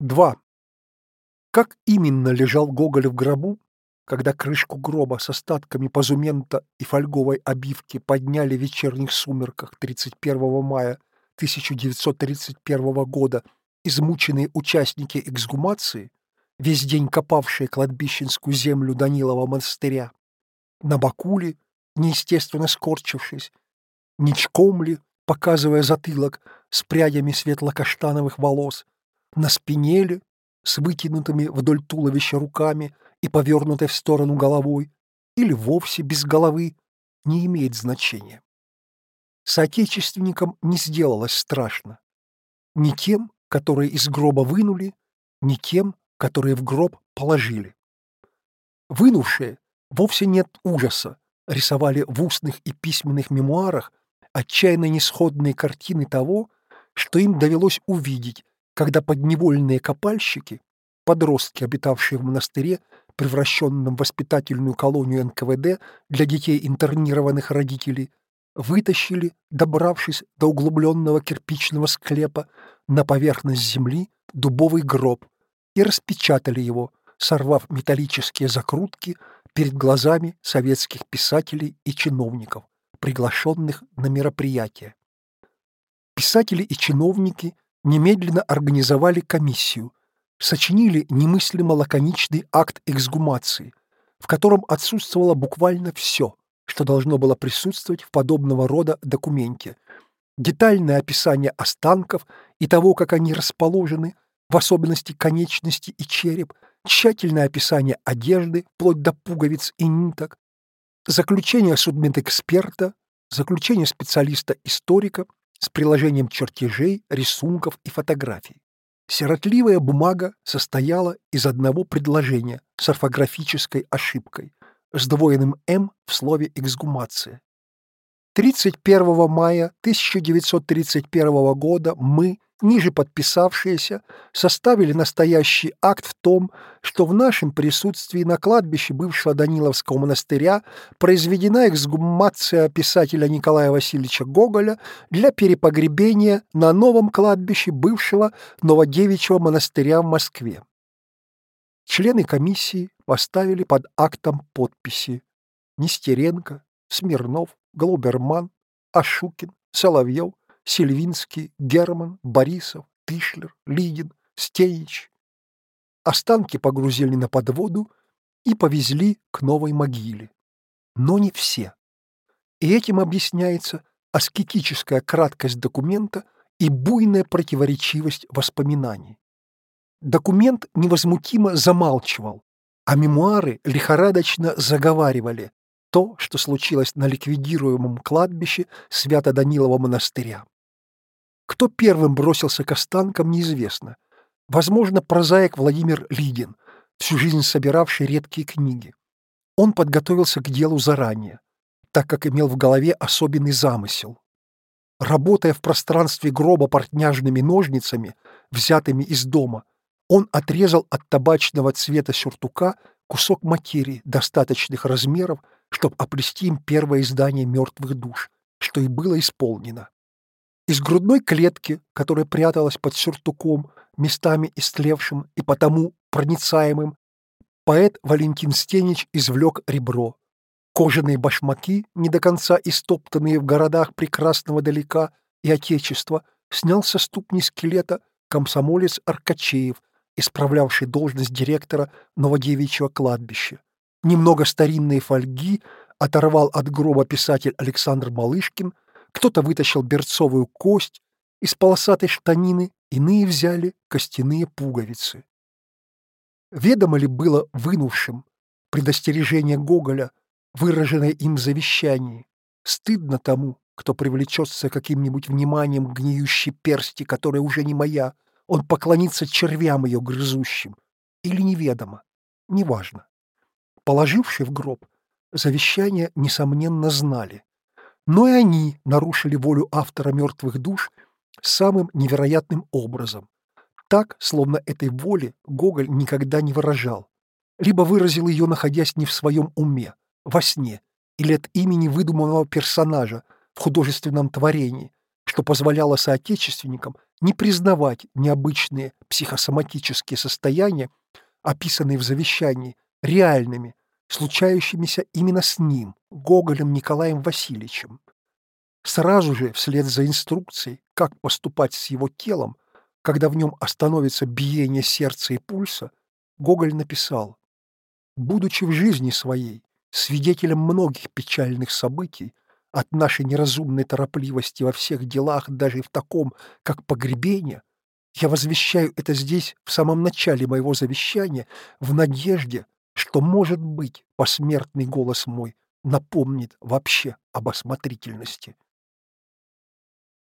2. Как именно лежал Гоголь в гробу, когда крышку гроба с остатками позумента и фольговой обивки подняли в вечерних сумерках 31 мая 1931 года измученные участники эксгумации, весь день копавшие кладбищенскую землю Данилова монастыря, на бакуле, неестественно скорчившись, ничком ли, показывая затылок с прядями светло-каштановых волос, на спине ли, с вытянутыми вдоль туловища руками и повернутой в сторону головой, или вовсе без головы, не имеет значения. Соотечественникам не сделалось страшно. Ни тем, которые из гроба вынули, ни тем, которые в гроб положили. Вынувшие вовсе нет ужаса, рисовали в устных и письменных мемуарах отчаянно несходные картины того, что им довелось увидеть когда подневольные копальщики, подростки, обитавшие в монастыре, превращенном в воспитательную колонию НКВД для детей интернированных родителей, вытащили, добравшись до углубленного кирпичного склепа, на поверхность земли дубовый гроб и распечатали его, сорвав металлические закрутки перед глазами советских писателей и чиновников, приглашенных на мероприятие. Писатели и чиновники – немедленно организовали комиссию, сочинили немыслимо лаконичный акт эксгумации, в котором отсутствовало буквально все, что должно было присутствовать в подобного рода документе. Детальное описание останков и того, как они расположены, в особенности конечности и череп, тщательное описание одежды, вплоть до пуговиц и ниток, заключение судмедэксперта, заключение специалиста-историка с приложением чертежей, рисунков и фотографий. Сиротливая бумага состояла из одного предложения с орфографической ошибкой, с двойным «м» в слове «эксгумация». 31 мая 1931 года мы, ниже подписавшиеся, составили настоящий акт в том, что в нашем присутствии на кладбище бывшего Даниловского монастыря произведена эксгумация писателя Николая Васильевича Гоголя для перепогребения на новом кладбище бывшего Новодевичьего монастыря в Москве. Члены комиссии поставили под актом подписи Нестеренко, Смирнов, Глоберман, Ашукин, Соловьев, Сильвинский, Герман, Борисов, Тишлер, Лидин, Стеич. Останки погрузили на подводу и повезли к новой могиле. Но не все. И этим объясняется аскетическая краткость документа и буйная противоречивость воспоминаний. Документ невозмутимо замалчивал, а мемуары лихорадочно заговаривали, то, что случилось на ликвидируемом кладбище Свято-Данилова монастыря. Кто первым бросился к останкам, неизвестно. Возможно, прозаик Владимир Лидин, всю жизнь собиравший редкие книги. Он подготовился к делу заранее, так как имел в голове особенный замысел. Работая в пространстве гроба портняжными ножницами, взятыми из дома, он отрезал от табачного цвета сюртука кусок материи достаточных размеров, чтобы оплести им первое издание «Мертвых душ», что и было исполнено. Из грудной клетки, которая пряталась под сюртуком, местами истлевшим и потому проницаемым, поэт Валентин Стенич извлек ребро. Кожаные башмаки, не до конца истоптанные в городах прекрасного далека и отечества, снял со ступни скелета комсомолец Аркачеев, исправлявший должность директора Новодевичьего кладбища. Немного старинные фольги оторвал от гроба писатель Александр Малышкин, кто-то вытащил берцовую кость из полосатой штанины, иные взяли костяные пуговицы. Ведомо ли было вынувшим предостережение Гоголя, выраженное им в завещании? Стыдно тому, кто привлечется каким-нибудь вниманием к гниющей персти, которая уже не моя, он поклонится червям ее грызущим. Или неведомо, неважно. Положившие в гроб, завещание, несомненно, знали. Но и они нарушили волю автора «Мертвых душ» самым невероятным образом. Так, словно этой воли Гоголь никогда не выражал. Либо выразил ее, находясь не в своем уме, во сне, или от имени выдуманного персонажа в художественном творении, что позволяло соотечественникам не признавать необычные психосоматические состояния, описанные в завещании, реальными, случающимися именно с ним, Гоголем Николаем Васильевичем. Сразу же, вслед за инструкцией, как поступать с его телом, когда в нем остановится биение сердца и пульса, Гоголь написал «Будучи в жизни своей свидетелем многих печальных событий, от нашей неразумной торопливости во всех делах, даже в таком, как погребение, я возвещаю это здесь, в самом начале моего завещания, в надежде, что, может быть, посмертный голос мой напомнит вообще об осмотрительности.